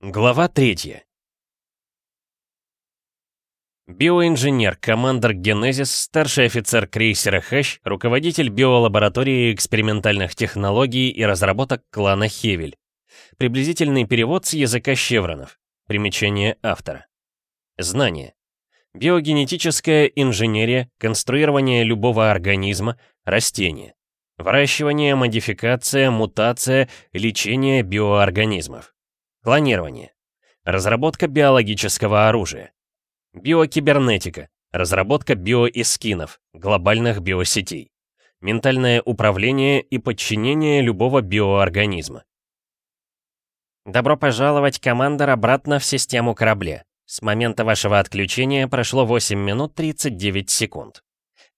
Глава 3 Биоинженер, командор Генезис, старший офицер крейсера Хэш, руководитель биолаборатории экспериментальных технологий и разработок клана Хевель. Приблизительный перевод с языка щевронов. Примечание автора. Знание. Биогенетическая инженерия, конструирование любого организма, растения. Выращивание, модификация, мутация, лечение биоорганизмов. Клонирование. Разработка биологического оружия. Биокибернетика. Разработка биоискинов, глобальных биосетей. Ментальное управление и подчинение любого биоорганизма. Добро пожаловать, командор, обратно в систему корабля. С момента вашего отключения прошло 8 минут 39 секунд.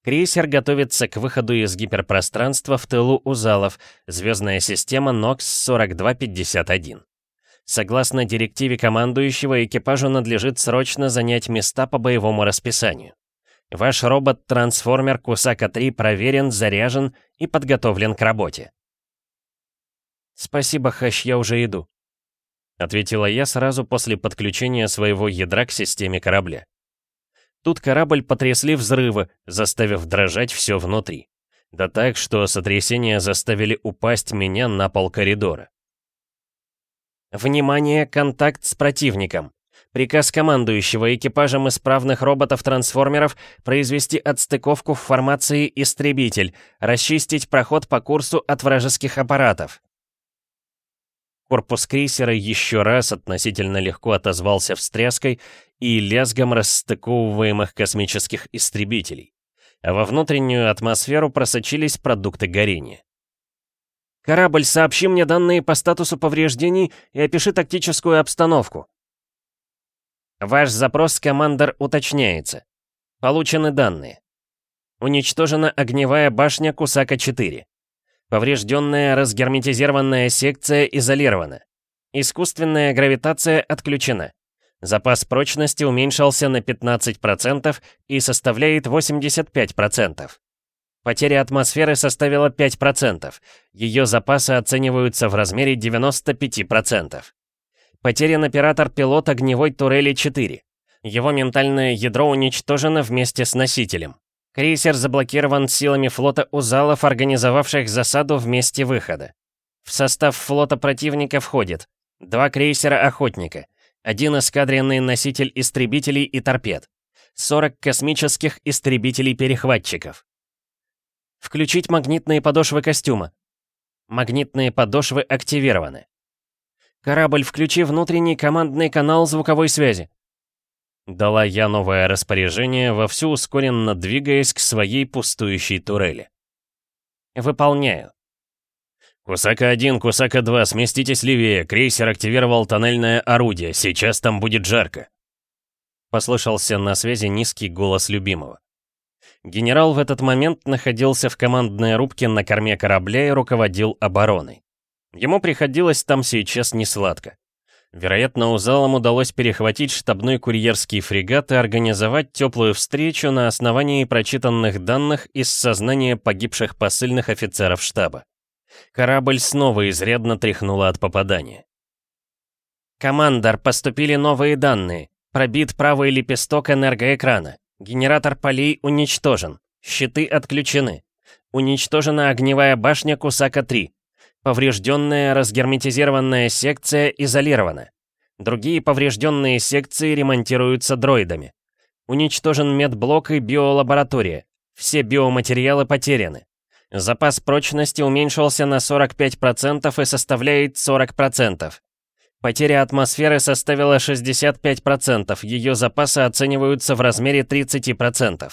Крейсер готовится к выходу из гиперпространства в тылу у залов, звездная система НОКС-4251. Согласно директиве командующего, экипажу надлежит срочно занять места по боевому расписанию. Ваш робот-трансформер Кусака-3 проверен, заряжен и подготовлен к работе. «Спасибо, Хэш, я уже иду», — ответила я сразу после подключения своего ядра к системе корабля. Тут корабль потрясли взрывы, заставив дрожать все внутри. Да так, что сотрясения заставили упасть меня на пол коридора. Внимание, контакт с противником. Приказ командующего экипажем исправных роботов-трансформеров произвести отстыковку в формации «Истребитель», расчистить проход по курсу от вражеских аппаратов. Корпус крейсера еще раз относительно легко отозвался встряской и лязгом расстыковываемых космических истребителей. А во внутреннюю атмосферу просочились продукты горения. «Корабль, сообщи мне данные по статусу повреждений и опиши тактическую обстановку». Ваш запрос, командор, уточняется. Получены данные. Уничтожена огневая башня Кусака-4. Поврежденная разгерметизированная секция изолирована. Искусственная гравитация отключена. Запас прочности уменьшился на 15% и составляет 85%. Потеря атмосферы составила 5%. Ее запасы оцениваются в размере 95%. Потерян оператор-пилот огневой турели 4. Его ментальное ядро уничтожено вместе с носителем. Крейсер заблокирован силами флота Узалов, организовавших засаду в месте выхода. В состав флота противника входит два крейсера «Охотника», один эскадренный носитель истребителей и торпед, 40 космических истребителей-перехватчиков. Включить магнитные подошвы костюма. Магнитные подошвы активированы. Корабль, включи внутренний командный канал звуковой связи. Дала я новое распоряжение, вовсю ускоренно двигаясь к своей пустующей турели. Выполняю. «Кусака-1, Кусака-2, сместитесь левее, крейсер активировал тоннельное орудие, сейчас там будет жарко». Послышался на связи низкий голос любимого. Генерал в этот момент находился в командной рубке на корме корабля и руководил обороной. Ему приходилось там сейчас несладко. Вероятно, Узалам удалось перехватить штабной курьерский фрегат и организовать теплую встречу на основании прочитанных данных из сознания погибших посыльных офицеров штаба. Корабль снова изрядно тряхнуло от попадания. «Командор, поступили новые данные. Пробит правый лепесток энергоэкрана. Генератор полей уничтожен. Щиты отключены. Уничтожена огневая башня Кусака-3. Поврежденная разгерметизированная секция изолирована. Другие поврежденные секции ремонтируются дроидами. Уничтожен медблок и биолаборатория. Все биоматериалы потеряны. Запас прочности уменьшился на 45% и составляет 40%. Потеря атмосферы составила 65%, ее запасы оцениваются в размере 30%.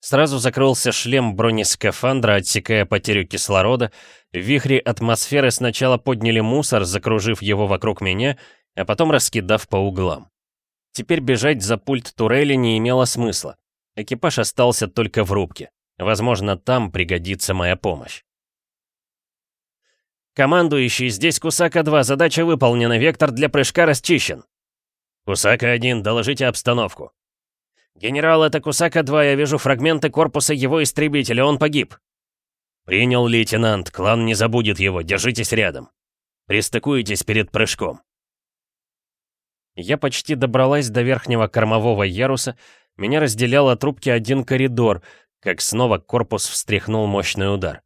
Сразу закрылся шлем бронескафандра, отсекая потерю кислорода. Вихри атмосферы сначала подняли мусор, закружив его вокруг меня, а потом раскидав по углам. Теперь бежать за пульт турели не имело смысла. Экипаж остался только в рубке. Возможно, там пригодится моя помощь. «Командующий, здесь Кусака-2, задача выполнена, вектор для прыжка расчищен». «Кусака-1, доложите обстановку», «Генерал, это Кусака-2, я вижу фрагменты корпуса его истребителя, он погиб». «Принял лейтенант, клан не забудет его, держитесь рядом». Пристыкуйтесь перед прыжком». Я почти добралась до верхнего кормового яруса, меня разделял от рубки один коридор, как снова корпус встряхнул мощный удар.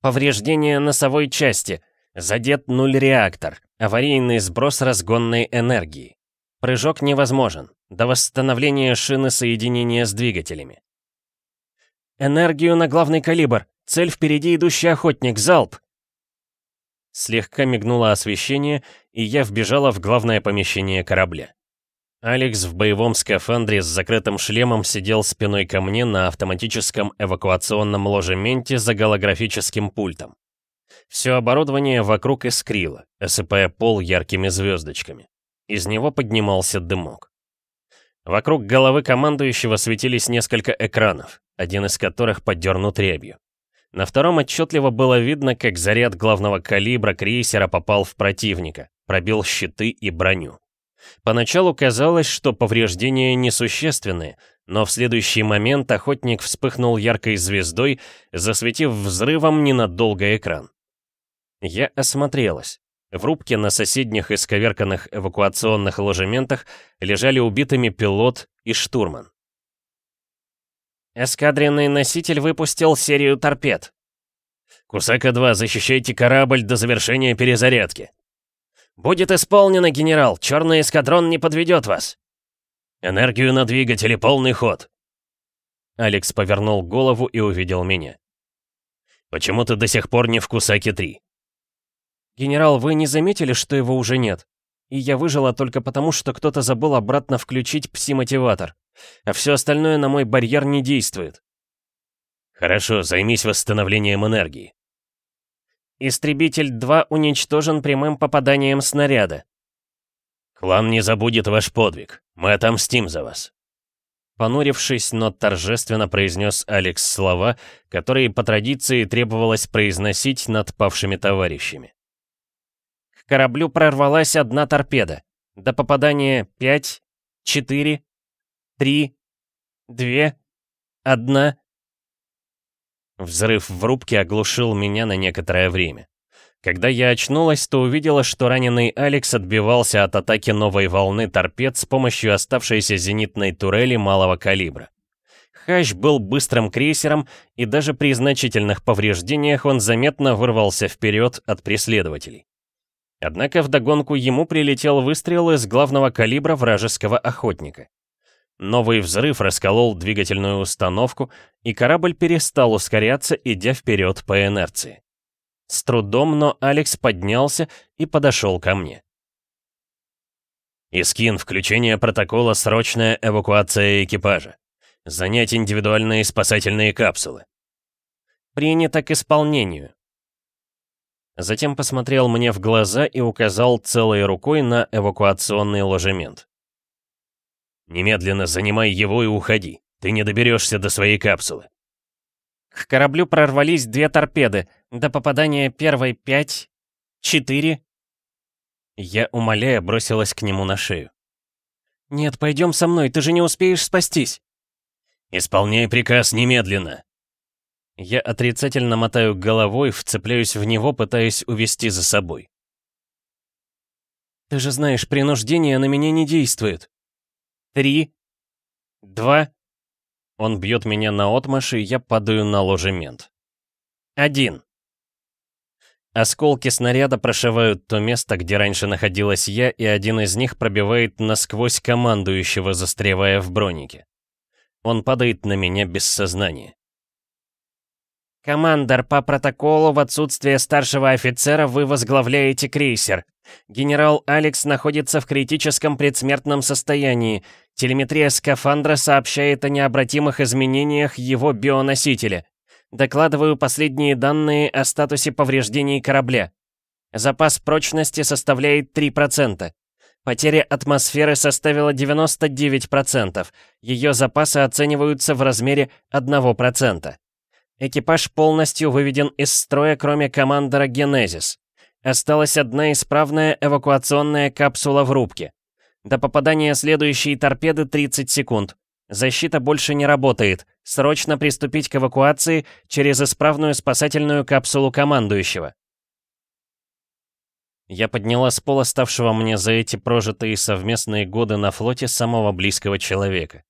Повреждение носовой части. Задет нуль реактор. Аварийный сброс разгонной энергии. Прыжок невозможен. До восстановления шины соединения с двигателями. Энергию на главный калибр. Цель впереди идущий охотник. Залп. Слегка мигнуло освещение, и я вбежала в главное помещение корабля. Алекс в боевом скафандре с закрытым шлемом сидел спиной ко мне на автоматическом эвакуационном ложементе за голографическим пультом. Все оборудование вокруг искрило, осыпая пол яркими звездочками. Из него поднимался дымок. Вокруг головы командующего светились несколько экранов, один из которых поддернут ребью. На втором отчетливо было видно, как заряд главного калибра крейсера попал в противника, пробил щиты и броню. Поначалу казалось, что повреждения несущественные, но в следующий момент охотник вспыхнул яркой звездой, засветив взрывом ненадолго экран. Я осмотрелась. В рубке на соседних исковерканных эвакуационных ложементах лежали убитыми пилот и штурман. Эскадренный носитель выпустил серию торпед. «Кусака-2, защищайте корабль до завершения перезарядки». «Будет исполнено, генерал. Черный эскадрон не подведет вас». «Энергию на двигателе, полный ход». Алекс повернул голову и увидел меня. «Почему ты до сих пор не в Кусаке-3?» «Генерал, вы не заметили, что его уже нет? И я выжила только потому, что кто-то забыл обратно включить пси-мотиватор а все остальное на мой барьер не действует. Хорошо, займись восстановлением энергии. Истребитель-2 уничтожен прямым попаданием снаряда. Клан не забудет ваш подвиг. Мы отомстим за вас. Понурившись, но торжественно произнес Алекс слова, которые по традиции требовалось произносить над павшими товарищами. К кораблю прорвалась одна торпеда. До попадания 5, 4, три, две, одна. Взрыв в рубке оглушил меня на некоторое время. Когда я очнулась, то увидела, что раненый Алекс отбивался от атаки новой волны торпед с помощью оставшейся зенитной турели малого калибра. Хащ был быстрым крейсером, и даже при значительных повреждениях он заметно вырвался вперед от преследователей. Однако вдогонку ему прилетел выстрел из главного калибра вражеского охотника. Новый взрыв расколол двигательную установку, и корабль перестал ускоряться, идя вперед по инерции. С трудом, но Алекс поднялся и подошел ко мне. Искин, включение протокола «Срочная эвакуация экипажа». Занять индивидуальные спасательные капсулы. Принято к исполнению. Затем посмотрел мне в глаза и указал целой рукой на эвакуационный ложемент. Немедленно занимай его и уходи. Ты не доберешься до своей капсулы. К кораблю прорвались две торпеды. До попадания первой пять... четыре... Я, умоляя, бросилась к нему на шею. «Нет, пойдем со мной, ты же не успеешь спастись!» «Исполняй приказ немедленно!» Я отрицательно мотаю головой, вцепляюсь в него, пытаясь увести за собой. «Ты же знаешь, принуждение на меня не действует!» Три. Два. Он бьет меня на отмашь, и я падаю на ложемент. Один. Осколки снаряда прошивают то место, где раньше находилась я, и один из них пробивает насквозь командующего, застревая в бронике. Он падает на меня без сознания. «Командор, по протоколу в отсутствие старшего офицера вы возглавляете крейсер. Генерал Алекс находится в критическом предсмертном состоянии. Телеметрия скафандра сообщает о необратимых изменениях его бионосителя. Докладываю последние данные о статусе повреждений корабля. Запас прочности составляет 3%. Потеря атмосферы составила 99%. Ее запасы оцениваются в размере 1%. Экипаж полностью выведен из строя, кроме командора Генезис. Осталась одна исправная эвакуационная капсула в рубке. До попадания следующей торпеды 30 секунд. Защита больше не работает. Срочно приступить к эвакуации через исправную спасательную капсулу командующего. Я подняла с пола ставшего мне за эти прожитые совместные годы на флоте самого близкого человека.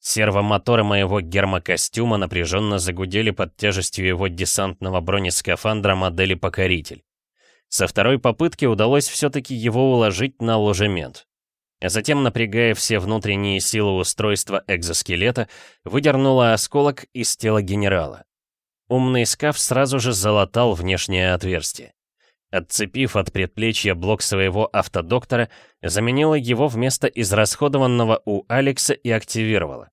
Сервомоторы моего гермокостюма напряженно загудели под тяжестью его десантного бронескафандра модели «Покоритель». Со второй попытки удалось все-таки его уложить на ложемент. А затем, напрягая все внутренние силы устройства экзоскелета, выдернула осколок из тела генерала. Умный скаф сразу же залатал внешнее отверстие. Отцепив от предплечья блок своего автодоктора, заменила его вместо израсходованного у Алекса и активировала.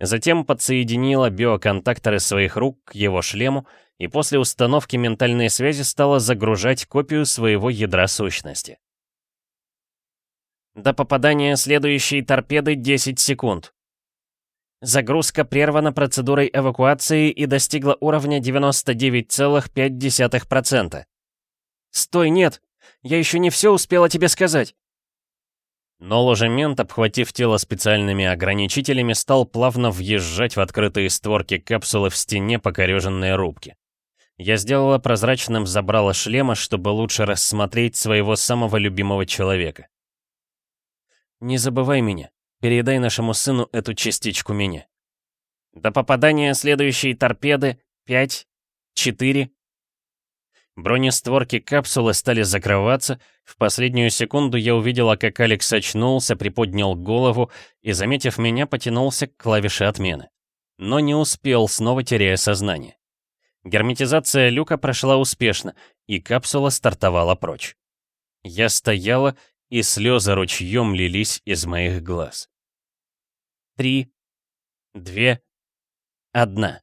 Затем подсоединила биоконтакторы своих рук к его шлему и после установки ментальной связи стала загружать копию своего ядра сущности. До попадания следующей торпеды 10 секунд. Загрузка прервана процедурой эвакуации и достигла уровня 99,5%. «Стой, нет! Я еще не все успела тебе сказать!» Но ложемент, обхватив тело специальными ограничителями, стал плавно въезжать в открытые створки капсулы в стене покореженной рубки. Я сделала прозрачным забрало шлема, чтобы лучше рассмотреть своего самого любимого человека. «Не забывай меня. Передай нашему сыну эту частичку меня». До попадания следующей торпеды пять, четыре, Бронестворки капсулы стали закрываться. В последнюю секунду я увидела, как Алекс очнулся, приподнял голову и, заметив меня, потянулся к клавише отмены. Но не успел, снова теряя сознание. Герметизация люка прошла успешно, и капсула стартовала прочь. Я стояла, и слезы ручьем лились из моих глаз. Три, две, одна.